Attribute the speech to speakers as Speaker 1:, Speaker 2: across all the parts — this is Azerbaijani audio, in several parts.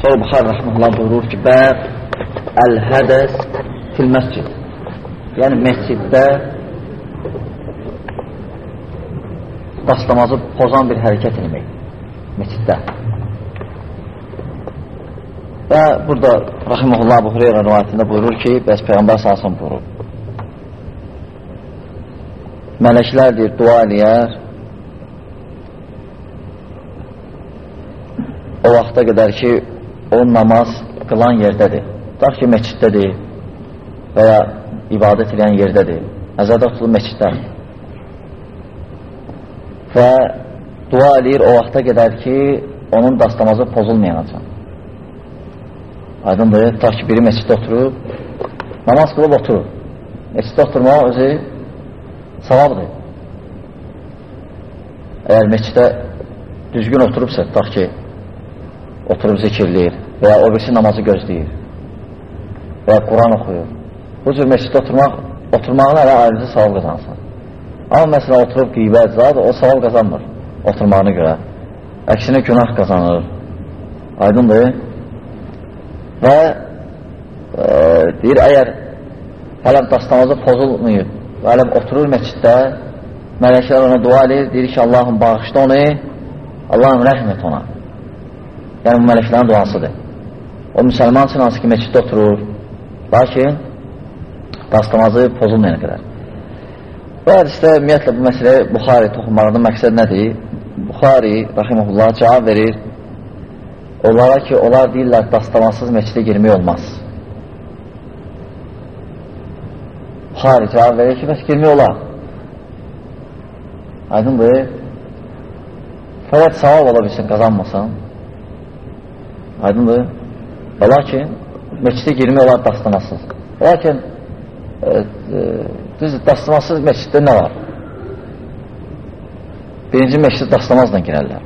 Speaker 1: Sonra Buxar Rəhməllah buyurur ki, bəb əl-hədəs fil məscid. Yəni, məsciddə dastamazı pozan bir hərəkət eləmək. Məsciddə. Və burada Rəhməllah bu Hüreyra rivayətində buyurur ki, bəs Peyğəmbər salsın buyurur. Mələklər deyir, dua eləyər, o vaxta qədər ki, o namaz qılan yerdədir. Dax ki, məkiddədir və ya ibadət edən yerdədir. Nəzərdə tutulur məsciddən. Və dua eləyir o vaxta qədər ki, onun dastamazı pozulmayacaq. Aydındır, ta ki, biri məsciddə oturub, namaz qılıb oturur. Məsciddə oturmaq özü savabdır. Əgər məsciddə düzgün oturubsa, ta ki, oturub zikirləyir və ya o birisi namazı gözləyir və ya Quran oxuyur. Bu cür məsciddə oturmaq, oturmağına elə ayrıcı savab qazansın. Amma məsələn, oturub qeybət zad, o savab qazanmır oturmağına görə. Əksinə günah qazanır. Aydındır. Və e, deyir, əgər hələm dastamazı pozulmayıb və hələm oturur məsciddə, mələklər ona dua edir, deyir ki, Allahım bağışda onu, Allahım rəhm et ona. Yəni, bu mələklərin duasıdır. O müsəlman üçün hansı ki, məsciddə oturur, lakin dastamazı pozulmayana qədər. Bu hədisdə ümumiyyətlə bu məsələ Buxari toxunmağının məqsəd nədir? Buxari, rəhiməhullah, cavab verir. Onlara ki, onlar deyirlər, dastamasız məscidə girmək olmaz. Buxari cavab verir ki, bəs girmək olar. Aydındır. Fəqət savab ola bilsin, qazanmasan. Aydındır. Və lakin, məscidə girmək olar dastamasız. Lakin, e, e, düz dastamasız məsciddə nə var? Birinci məscid dastamazla girərlər.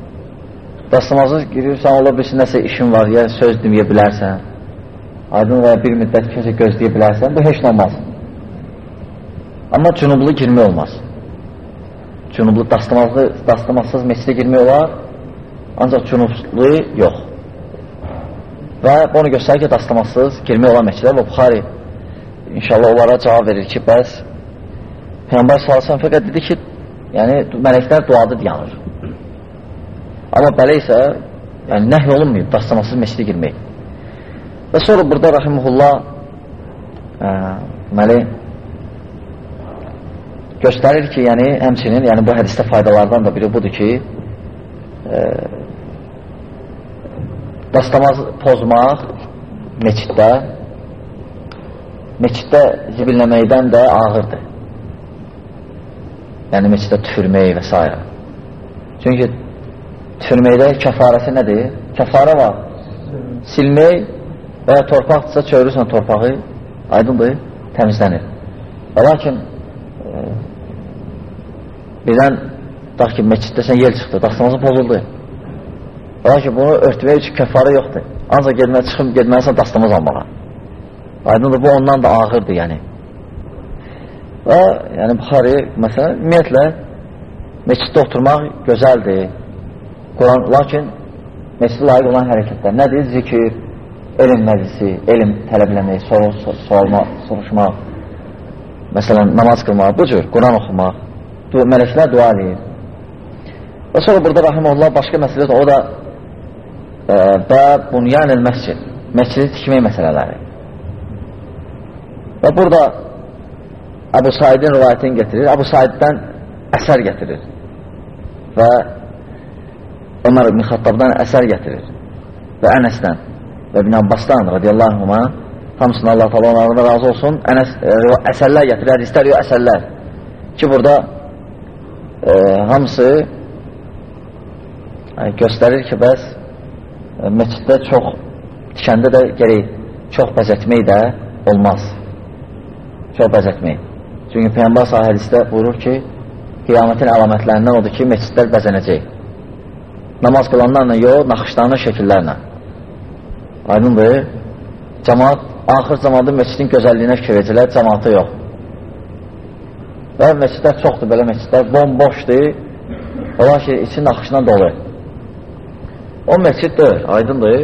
Speaker 1: Dastamazsız girirsən, ola bilsin, nəsə işin var, ya söz deməyə bilərsən, aydın və bir müddət kimsə gözləyə bilərsən, bu heç nə olmaz. Amma cünublu girmək olmaz. Cünublu dastamazlı, dastamazsız məscidə girmək olar, ancaq cünublu yox. Və bunu göstərir ki, dastamazsız girmək olan məscidə və Buxari inşallah onlara cavab verir ki, bəs Peyğəmbər salsan fəqət dedi ki, yəni mələklər duadı dayanır. Amma belə isə yəni nəhy olunmayıb dastamasız məscidə girmək. Və sonra burada Rəhimullah deməli göstərir ki, yəni həmçinin, yəni bu hədisdə faydalardan da biri budur ki, e, dastamaz pozmaq meçiddə meçiddə zibilləməkdən də ağırdır. Yəni meçiddə tüfürmək və s. Çünki tüfürməkdə kəfarəsi nədir? Kəfarə var. Silmək və ya torpaqdırsa çövürürsən torpağı, aydındır, təmizlənir. Və lakin e, birdən dax ki, meçiddə sən yel çıxdı, dastamazın pozuldu. Və lakin bunu örtmək üçün kəfarə yoxdur. Ancaq gedmək, çıxım, gedməlisən dastamaz almağa. Aydındır, bu ondan da ağırdır, yəni. Və, yəni, Buxari, məsələn, ümumiyyətlə, meçiddə oturmaq gözəldir. Quran, lakin meçiddə layiq olan hərəkətlər nədir? Zikir, elm məclisi, elm tələbləmək, soru, sorma, soruşmaq, məsələn, namaz qılmaq, bu cür, Quran oxumaq, du mələklər dua edir. Və sonra burada Rahimullah başqa məsələdir, o da və bunyan el-məscid, məscidi tikmək məsələləri. Və burada Əbu Saidin rivayətini getirir, Əbu Saiddən əsər getirir və Ömər ibn Xattabdan əsər getirir və Ənəsdən və ibn Abbasdan radiyallahu anhuma hamısını Allah taala onlardan razı olsun. Ənəs e, əsərlər getirir, hədislər yox əsərlər. Ki burada e, hamısı e, göstərir ki bəs e, məsciddə çox tikəndə də gerək çox bəzətmək də olmaz çox bəzətmək. Çünki Peyyambər sahə hədisdə buyurur ki, qiyamətin əlamətlərindən odur ki, məscidlər bəzənəcək. Namaz qılanlarla yox, naxışlarla, şəkillərlə. Aydındır. Cəmaat, axır zamanda məscidin gözəlliyinə fikir edilər, cəmaatı yox. Və məscidlər çoxdur, belə məscidlər bomboşdur, ola ki, içi naxışla dolu. O məscid deyil, aydındır.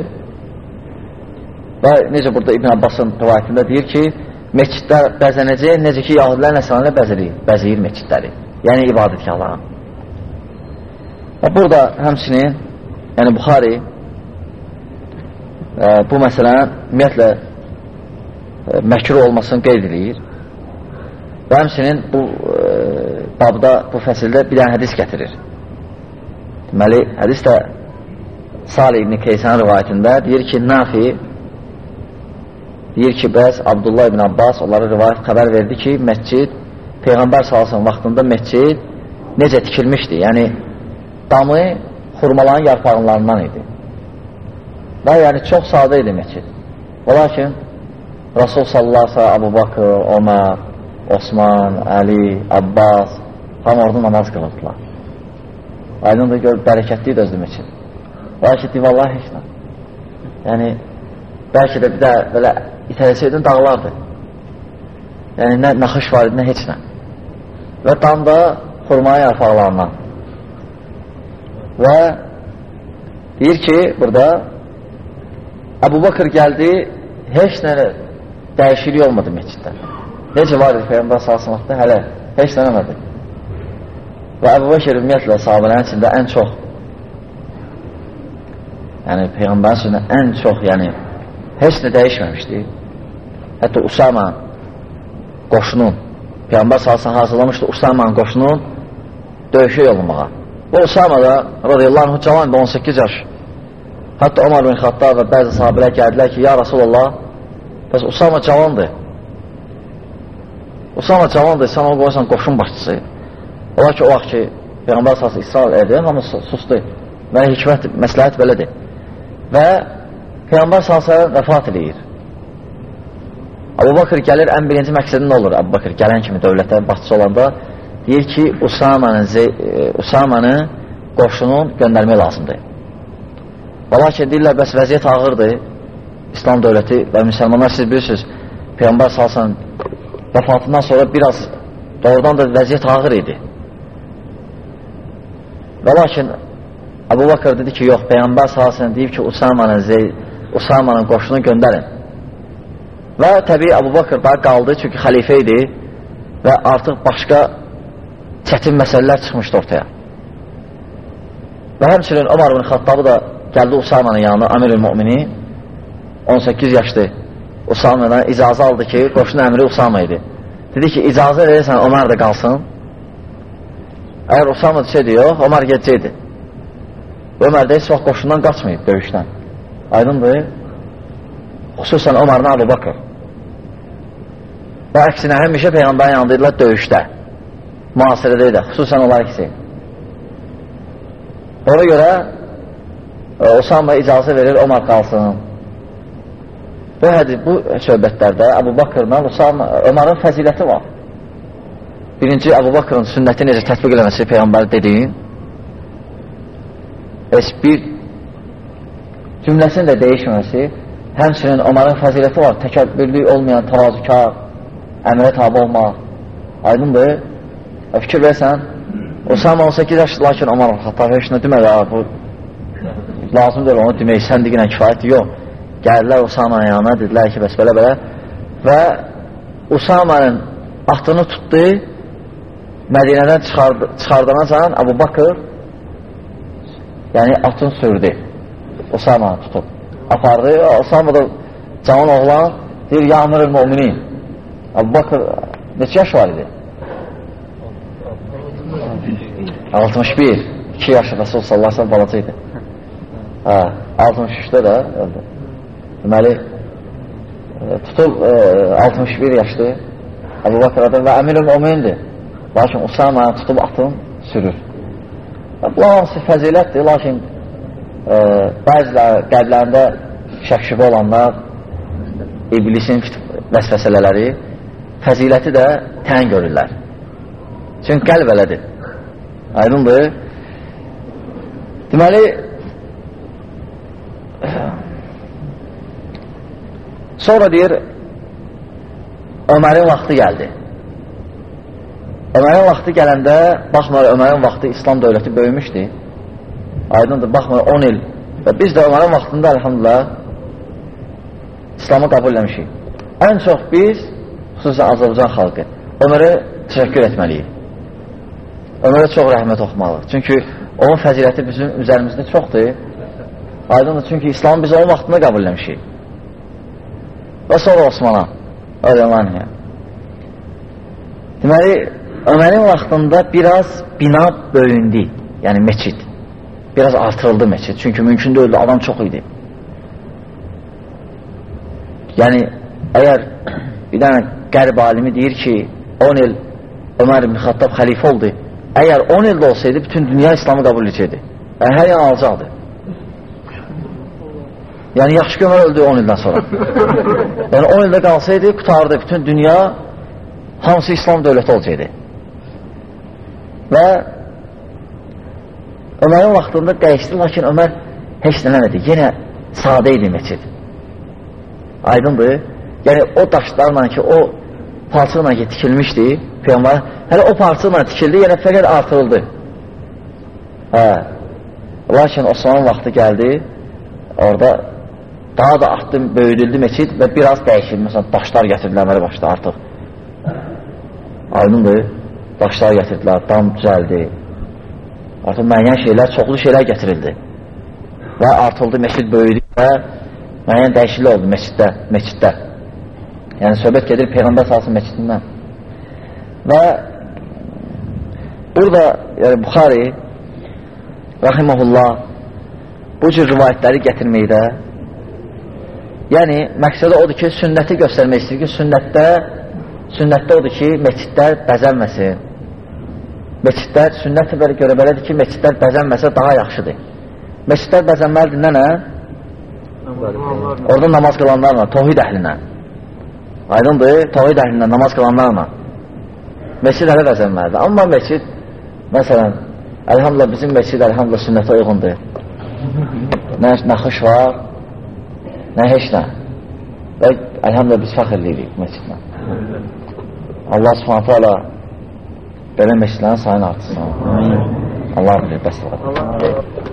Speaker 1: Və necə burada İbn Abbasın rivayətində deyir ki, meçidlər bəzənəcək, necə ki, yahudilər nəsranilər bəzəyir, bəzəyir meçidləri. Yəni, ibadətgahlara. Və burada həmsinin, yəni Buxari ə, e, bu məsələn, ümumiyyətlə, ə, e, məkruh olmasını qeyd edir. Və həmsinin bu ə, e, babda, bu fəsildə bir dənə hədis gətirir. Deməli, hədis də Salih ibn Keysan rivayətində deyir ki, Nafi deyir ki, bəs Abdullah ibn Abbas onlara rivayət xəbər verdi ki, məscid Peyğəmbər salsın vaxtında məscid necə tikilmişdi? Yəni, damı xurmaların yarpaqlarından idi. Və yəni, çox sadə idi məscid. Və lakin, Rasul sallallahu Abu Bakır, Ömər, Osman, Əli, Abbas hamı orada namaz qılırdılar. Aydın da gör, bərəkətli idi özlü məscid. Lakin divarlar heç nə. Yəni, bəlkə də bir də belə itələsəydin dağlardı. Yəni, nə naxış var idi, nə heç nə. Və damda xurmaya yarpaqlarından. Və deyir ki, burada Əbu Bakır gəldi, heç nə dəyişiklik olmadı meçiddə. Necə var idi Peyyambər salsınlıqda? Hələ, heç nə eləmədi. Və Əbu Bakır ümumiyyətlə sahabələrin içində ən çox yəni Peyğəmbərin sözünə ən çox, yəni heç nə dəyişməmişdi. Hətta Usama qoşunun, Peyğəmbər salsın hazırlamışdı Usamanın qoşunun döyüşə yolunmağa. Bu Usama da radiyallahu anh cavan 18 yaş. Hətta Omar bin Xattab və bəzi sahabələr gəldilər ki, ya Rasulallah, bəs Usama cavandır. Usama cavandır, sən o qoysan qoşun başçısı. Ola ki, o vaxt ki, Peyğəmbər salsın İsrail erdi, hamısı sustu. Və hikmət, məsləhət belədir və Peyğəmbər s.ə.v vəfat edir. Abu Bakır gəlir, ən birinci məqsədi nə olur? Abu Bakır gələn kimi dövlətə başçı olanda deyir ki, Usamanı, e, Usamanı qoşunun göndərmək lazımdır. Və lakin deyirlər, bəs vəziyyət ağırdır. İslam dövləti və müsəlmanlar siz bilirsiniz, Peyğəmbər salsan vəfatından sonra biraz doğrudan da vəziyyət ağır idi. Və lakin Əbu Bakır dedi ki, yox, Peyğəmbər salasını deyib ki, Usamanın, Usamanın qoşunu göndərin. Və təbii Əbu Bakır da qaldı, çünki xəlifə idi və artıq başqa çətin məsələlər çıxmışdı ortaya. Və həmçinin Ömar bin Xattabı da gəldi Usamanın yanına, Amirül Mümini, 18 yaşlı Usamandan icazə aldı ki, qoşun əmri Usama idi. Dedi ki, icazə verirsən, Ömər də qalsın. Əgər Usama desəydi, yox, Ömər gedəcəkdi. Ömər də heç vaxt qoşundan qaçmayıb döyüşdən. Aydındır? Xüsusən Ömərlə Abu Bakır. Və əksinə həmişə Peyğəmbərin yanındaydılar döyüşdə. Müasirədə də, xüsusən onlar ikisi. Ona görə e, Osama icazə verir, Ömər qalsın. Bu, hədis, bu söhbətlərdə Əbu Bakırla Ömərin fəziləti var. Birinci, Əbu Bakırın sünnəti necə tətbiq eləməsi Peyğəmbər dediyin, heç bir cümləsinin də dəyişməməsi, həmçinin onların fəziləti var, təkəbbürlük olmayan, tavazükar, əmrə tabi olmaq, aydındır. Fikir versən, Osama 18 yaşlı, lakin Omar Xattab heç nə demədi, bu lazımdır onu demək, sən deyinə kifayətdir, yox. Gəldilər Osamanın yanına, dedilər ki, bəs belə-belə və Usamanın atını tutdu, Mədinədən çıxard çıxardanacan Əbu Bakır yəni atın sürdü. Osama tutub. Apardı. Osama da cavan oğlan deyir, Yamir müminin. Abu Bakır neçə yaş var idi? 61. 2 yaşı Rasul sallallahu aleyhi balaca idi. Hə, 63-də də öldü. Deməli, e, tutub e, 61 yaşlı Əbu Bakır adı və əmin-ül mümindir. Lakin Usama tutub atın sürür. Bu hamısı fəzilətdir, lakin e, bəziləri qəlblərində şəkşibə olanlar, iblisin vəsvəsələləri fəziləti də tən görürlər. Çünki qəlb elədir. Aydındır. Deməli, sonra deyir, Ömərin vaxtı gəldi. Ömərin vaxtı gələndə, baxmayaraq Ömərin vaxtı İslam dövləti böyümüşdü. Aydındır, baxmayaraq 10 il. Və biz də Ömərin vaxtında, əlhamdülillah, İslamı qəbul eləmişik. Ən çox biz, xüsusən Azərbaycan xalqı, Ömərə təşəkkür etməliyik. Ömərə çox rəhmət oxumalıq. Çünki onun fəziləti bizim üzərimizdə çoxdur. Aydındır, çünki İslamı biz onun vaxtında qəbul eləmişik. Və sonra Osmana, öyrənlənə. Deməli, Ömərin vaxtında biraz bina böyündü, yəni meçid. Biraz artırıldı meçid, çünki mümkün deyildi, adam çox idi. Yəni, əgər bir dənə qərb alimi deyir ki, 10 il Ömər ibn Xattab xəlifə oldu, əgər 10 ildə olsaydı, bütün dünya İslamı qəbul edəcəkdi. Yəni, hər yan alacaqdı. Yəni, yaxşı ki, Ömər öldü 10 ildən sonra. yəni, 10 ildə qalsaydı, qutardı, bütün dünya hamısı İslam dövləti olacaqdı. Və Ömərin vaxtında dəyişdi, lakin Ömər heç nələmədi. Yenə sadə idi meçid. Aydındır. Yəni o daşlarla ki, o parçayla ki, tikilmişdi, Peyğəmbər, hələ o parçayla tikildi, yəni fəqət artırıldı. Hə. Lakin Osmanın vaxtı gəldi, orada daha da artdı, böyüdüldü meçid və biraz dəyişildi. Məsələn, daşlar gətirdilər əməli başda artıq. Aydındır. Daşlar gətirdilər, dam düzəldi. Artıq müəyyən şeylər, çoxlu şeylər gətirildi. Və artıldı, meçid böyüdü və müəyyən dəyişiklik oldu meçiddə, meçiddə. Yəni, söhbət gedir Peyğəmbər salsın meçidindən. Və burada, yəni Buxari rahiməhullah bu cür rivayətləri gətirməkdə yəni, məqsədə odur ki, sünnəti göstərmək istəyir ki, sünnətdə sünnətdə odur ki, meçidlər bəzənməsin. Meçidlər, sünnət belə görə belədir ki, meçidlər bəzənməsə daha yaxşıdır. Meçidlər bəzənməlidir nə nə? Orada namaz qılanlarla, tohid əhlinə. Aydındır, tohid əhlinə namaz qılanlarla. Meçid hələ bəzənməlidir. Amma meçid, məsələn, əlhamdülillah bizim meçid əlhamdülillah sünnətə uyğundur. Nə naxış var, nə heç nə. Və əlhamdülillah biz fəxr edirik meçidlə. Allah subhanətə alə belə meçidlərin sayını artırsın. Allah bilir, bəs.